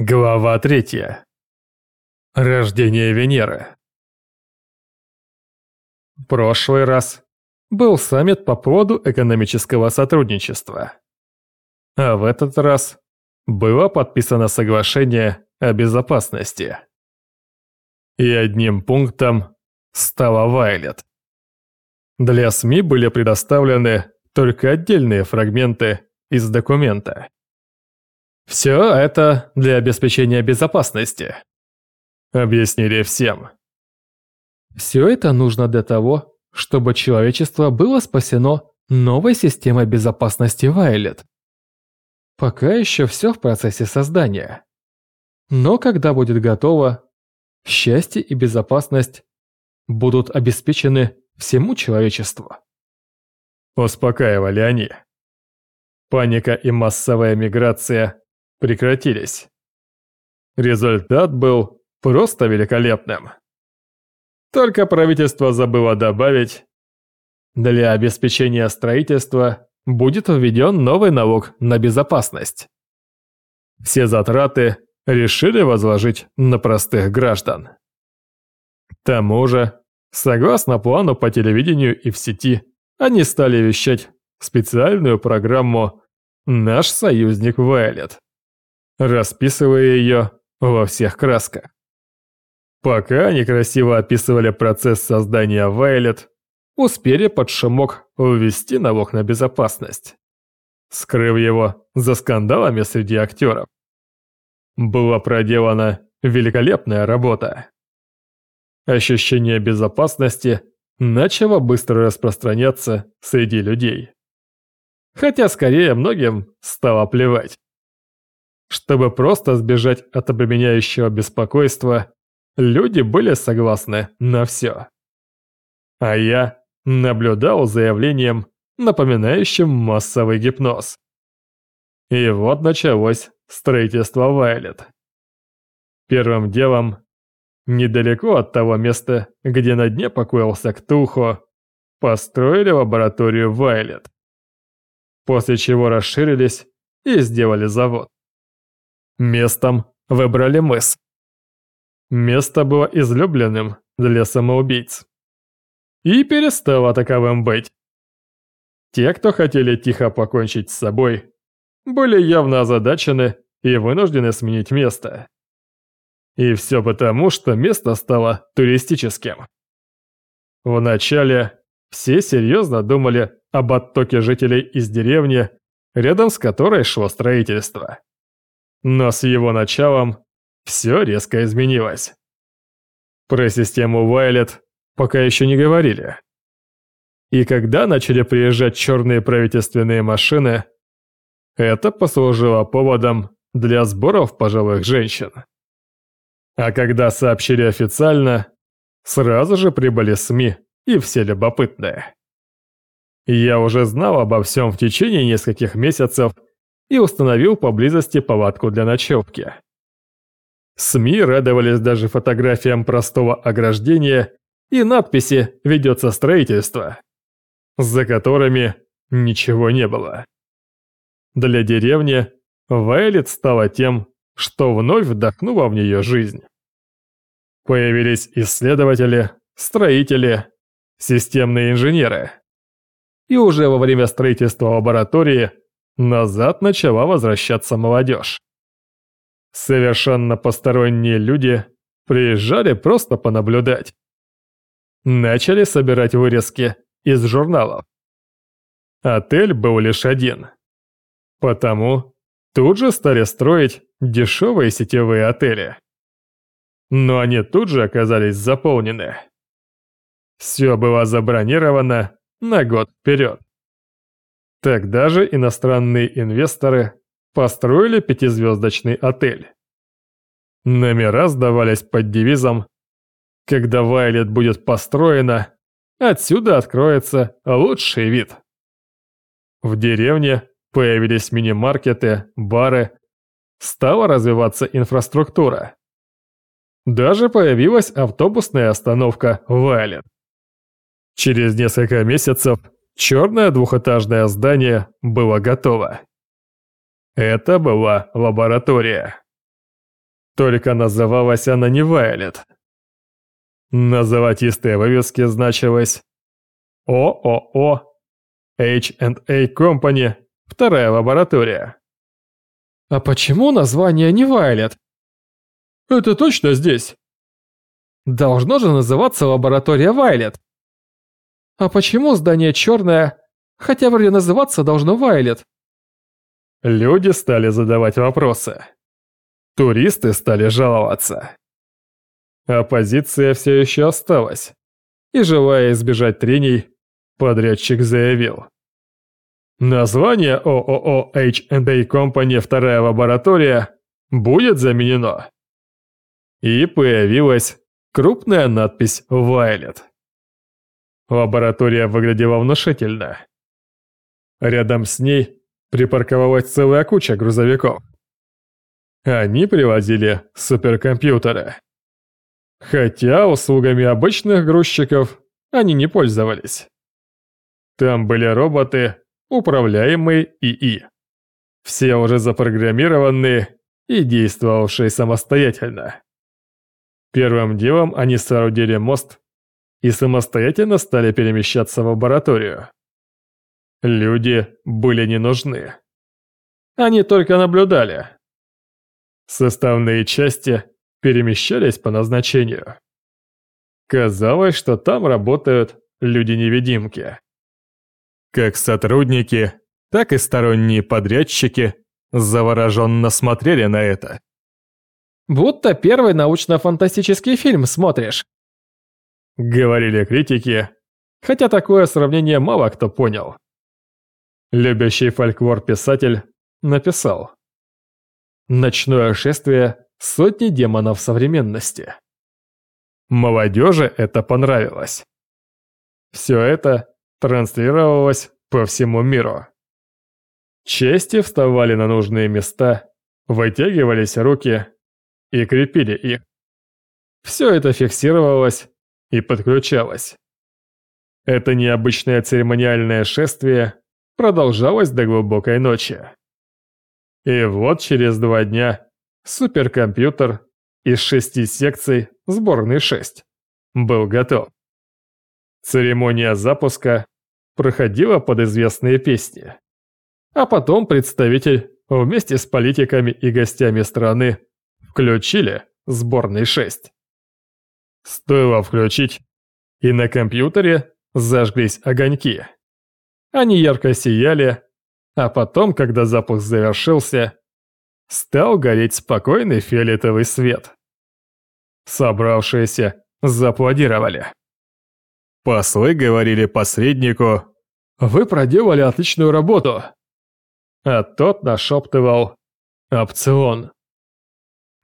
Глава третья. Рождение Венеры. Прошлый раз был саммит по поводу экономического сотрудничества. А в этот раз было подписано соглашение о безопасности. И одним пунктом стала Вайлет. Для СМИ были предоставлены только отдельные фрагменты из документа. Все это для обеспечения безопасности. Объяснили всем. Все это нужно для того, чтобы человечество было спасено новой системой безопасности Вайлет. Пока еще все в процессе создания. Но когда будет готово, счастье и безопасность будут обеспечены всему человечеству. Успокаивали они. Паника и массовая миграция прекратились. Результат был просто великолепным. Только правительство забыло добавить, для обеспечения строительства будет введен новый налог на безопасность. Все затраты решили возложить на простых граждан. К тому же, согласно плану по телевидению и в сети, они стали вещать специальную программу «Наш союзник Вайлет» расписывая ее во всех красках. Пока они красиво описывали процесс создания Вайлет, успели под шумок ввести налог на безопасность, скрыв его за скандалами среди актеров. Была проделана великолепная работа. Ощущение безопасности начало быстро распространяться среди людей. Хотя скорее многим стало плевать. Чтобы просто сбежать от обременяющего беспокойства, люди были согласны на все. А я наблюдал за явлением, напоминающим массовый гипноз. И вот началось строительство Вайлет. Первым делом, недалеко от того места, где на дне покоился Ктулхо, построили лабораторию Вайлет. После чего расширились и сделали завод. Местом выбрали мыс. Место было излюбленным для самоубийц. И перестало таковым быть. Те, кто хотели тихо покончить с собой, были явно озадачены и вынуждены сменить место. И все потому, что место стало туристическим. Вначале все серьезно думали об оттоке жителей из деревни, рядом с которой шло строительство. Но с его началом все резко изменилось. Про систему Вайлет пока еще не говорили. И когда начали приезжать черные правительственные машины, это послужило поводом для сборов пожилых женщин. А когда сообщили официально, сразу же прибыли СМИ и все любопытные. Я уже знал обо всем в течение нескольких месяцев и установил поблизости палатку для ночевки. СМИ радовались даже фотографиям простого ограждения и надписи «Ведется строительство», за которыми ничего не было. Для деревни Вайлет стала тем, что вновь вдохнула в нее жизнь. Появились исследователи, строители, системные инженеры. И уже во время строительства лаборатории назад начала возвращаться молодежь. Совершенно посторонние люди приезжали просто понаблюдать. Начали собирать вырезки из журналов. Отель был лишь один. Потому тут же стали строить дешевые сетевые отели. Но они тут же оказались заполнены. Все было забронировано на год вперед. Тогда же иностранные инвесторы построили пятизвездочный отель. Номера сдавались под девизом «Когда Вайлет будет построена, отсюда откроется лучший вид». В деревне появились мини-маркеты, бары, стала развиваться инфраструктура. Даже появилась автобусная остановка Вайлет. Через несколько месяцев Черное двухэтажное здание было готово. Это была лаборатория. Только называлась она не Вайлет. На золотистой вывеске значилось ООО H&A Company, вторая лаборатория. А почему название не Вайлет? Это точно здесь? Должно же называться лаборатория Вайлет. А почему здание черное, хотя вроде называться должно Вайлет? Люди стали задавать вопросы. Туристы стали жаловаться. Оппозиция все еще осталась. И желая избежать трений, подрядчик заявил. Название ООО H&A Company «Вторая лаборатория» будет заменено. И появилась крупная надпись «Вайлет». Лаборатория выглядела внушительно. Рядом с ней припарковалась целая куча грузовиков. Они привозили суперкомпьютеры. Хотя услугами обычных грузчиков они не пользовались. Там были роботы, управляемые ИИ. Все уже запрограммированные и действовавшие самостоятельно. Первым делом они соорудили мост и самостоятельно стали перемещаться в лабораторию. Люди были не нужны. Они только наблюдали. Составные части перемещались по назначению. Казалось, что там работают люди-невидимки. Как сотрудники, так и сторонние подрядчики завороженно смотрели на это. «Будто первый научно-фантастический фильм смотришь», — говорили критики, хотя такое сравнение мало кто понял. Любящий фольклор писатель написал «Ночное шествие сотни демонов современности». Молодежи это понравилось. Все это транслировалось по всему миру. Чести вставали на нужные места, вытягивались руки и крепили их. Все это фиксировалось и подключалось. Это необычное церемониальное шествие продолжалось до глубокой ночи. И вот через два дня суперкомпьютер из шести секций сборный 6 был готов. Церемония запуска проходила под известные песни. А потом представитель вместе с политиками и гостями страны включили сборный 6. Стоило включить, и на компьютере зажглись огоньки. Они ярко сияли, а потом, когда запуск завершился, стал гореть спокойный фиолетовый свет. Собравшиеся зааплодировали. Послы говорили посреднику «Вы проделали отличную работу», а тот нашептывал «Опцион».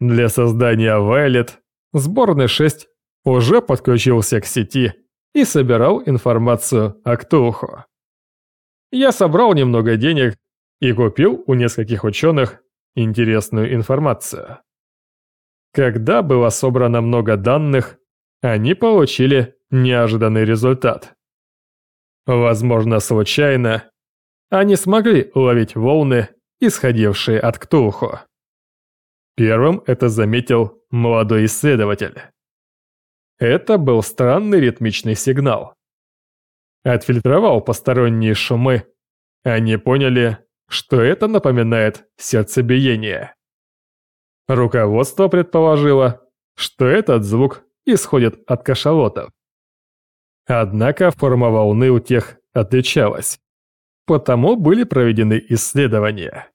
Для создания Violet сборный 6 уже подключился к сети и собирал информацию о Ктулху. Я собрал немного денег и купил у нескольких ученых интересную информацию. Когда было собрано много данных, они получили неожиданный результат. Возможно, случайно, они смогли уловить волны, исходившие от Ктулху. Первым это заметил молодой исследователь. Это был странный ритмичный сигнал. Отфильтровал посторонние шумы. Они поняли, что это напоминает сердцебиение. Руководство предположило, что этот звук исходит от кашалотов. Однако форма волны у тех отличалась. Потому были проведены исследования.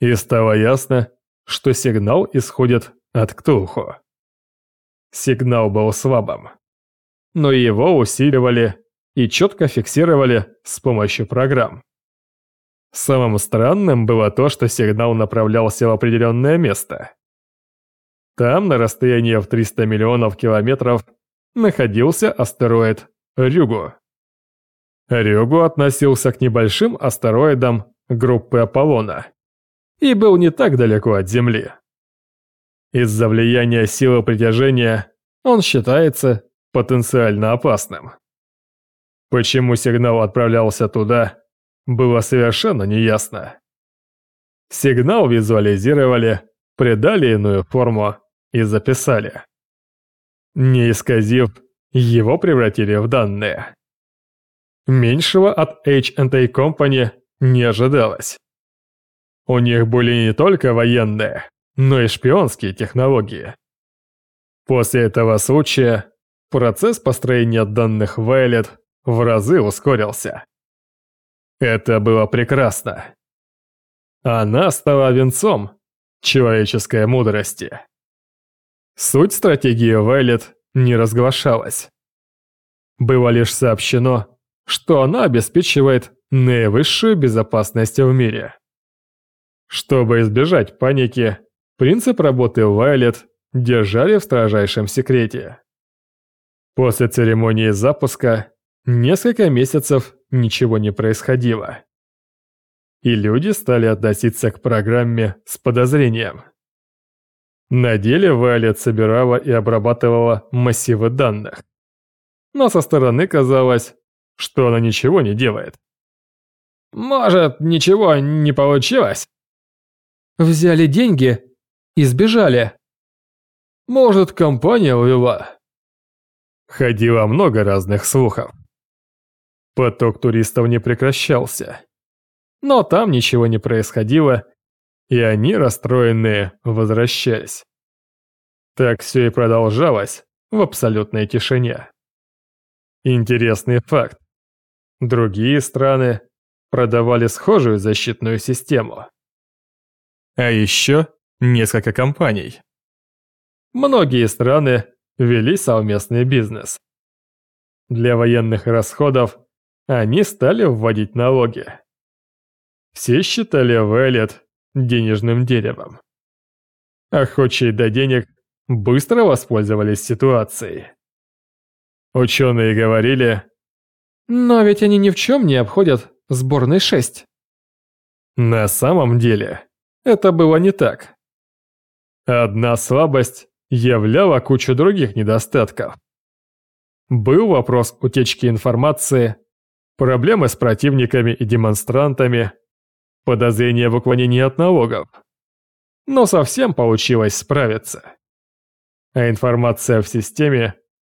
И стало ясно, что сигнал исходит от Ктулху. Сигнал был слабым. Но его усиливали и четко фиксировали с помощью программ. Самым странным было то, что сигнал направлялся в определенное место. Там, на расстоянии в 300 миллионов километров, находился астероид Рюгу. Рюгу относился к небольшим астероидам группы Аполлона и был не так далеко от Земли. Из-за влияния силы притяжения он считается потенциально опасным. Почему сигнал отправлялся туда, было совершенно неясно. Сигнал визуализировали, придали иную форму и записали. Не исказив, его превратили в данные. Меньшего от H&A Company не ожидалось. У них были не только военные, но и шпионские технологии. После этого случая процесс построения данных Violet в разы ускорился. Это было прекрасно. Она стала венцом человеческой мудрости. Суть стратегии Violet не разглашалась. Было лишь сообщено, что она обеспечивает наивысшую безопасность в мире. Чтобы избежать паники, принцип работы Violet держали в строжайшем секрете. После церемонии запуска несколько месяцев ничего не происходило. И люди стали относиться к программе с подозрением. На деле Violet собирала и обрабатывала массивы данных. Но со стороны казалось, что она ничего не делает. «Может, ничего не получилось?» «Взяли деньги и сбежали», может, компания увела?» Ходило много разных слухов. Поток туристов не прекращался. Но там ничего не происходило, и они, расстроенные, возвращались. Так все и продолжалось в абсолютной тишине. Интересный факт. Другие страны продавали схожую защитную систему. А еще несколько компаний Многие страны вели совместный бизнес. Для военных расходов они стали вводить налоги. Все считали Вэлет денежным деревом. Охочие до денег быстро воспользовались ситуацией. Ученые говорили, «Но ведь они ни в чем не обходят сборный 6». На самом деле, это было не так. Одна слабость являла кучу других недостатков. Был вопрос утечки информации, проблемы с противниками и демонстрантами, подозрения в уклонении от налогов. Но совсем получилось справиться. А информация в системе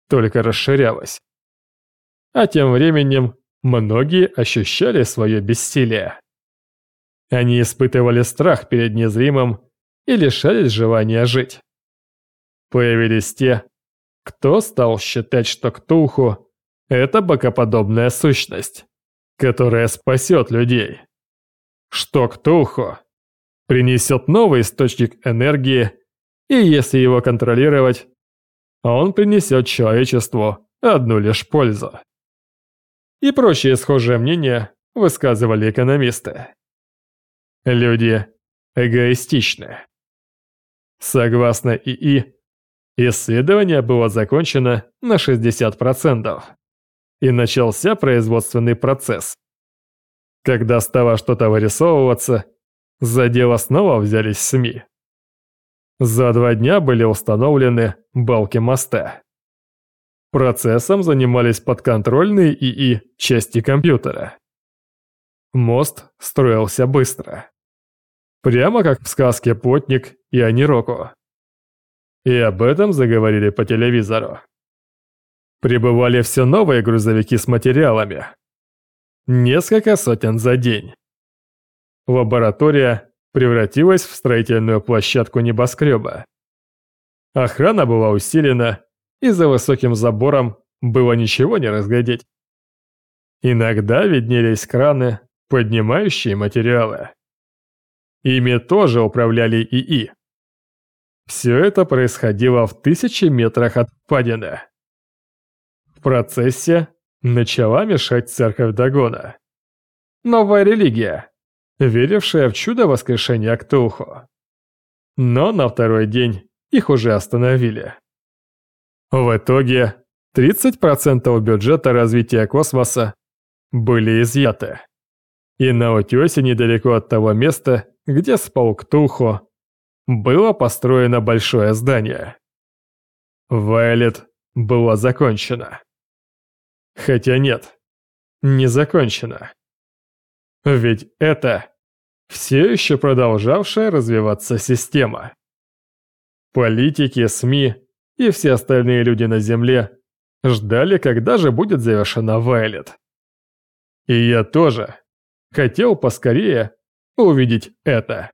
только расширялась. А тем временем многие ощущали свое бессилие. Они испытывали страх перед незримым и лишались желания жить. Появились те, кто стал считать, что Ктулху – это богоподобная сущность, которая спасет людей. Что Ктулху принесет новый источник энергии, и если его контролировать, он принесет человечеству одну лишь пользу. И прочие схожие мнения высказывали экономисты. Люди эгоистичны. Согласно ИИ, Исследование было закончено на 60%. И начался производственный процесс. Когда стало что-то вырисовываться, за дело снова взялись СМИ. За два дня были установлены балки моста. Процессом занимались подконтрольные ИИ части компьютера. Мост строился быстро. Прямо как в сказке «Потник» и «Анироку». И об этом заговорили по телевизору. Прибывали все новые грузовики с материалами. Несколько сотен за день. Лаборатория превратилась в строительную площадку небоскреба. Охрана была усилена, и за высоким забором было ничего не разглядеть. Иногда виднелись краны, поднимающие материалы. Ими тоже управляли ИИ. Все это происходило в тысячи метрах от впадины. В процессе начала мешать церковь Дагона. Новая религия, верившая в чудо воскрешения Ктулху. Но на второй день их уже остановили. В итоге 30% бюджета развития космоса были изъяты. И на утёсе недалеко от того места, где спал Ктулху, было построено большое здание. Вайлет была закончена. Хотя нет, не закончена. Ведь это все еще продолжавшая развиваться система. Политики, СМИ и все остальные люди на Земле ждали, когда же будет завершена Вайлет. И я тоже хотел поскорее увидеть это.